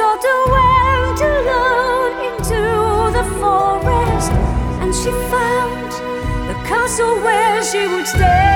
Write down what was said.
daughter went alone into the forest and she found the castle where she would stay.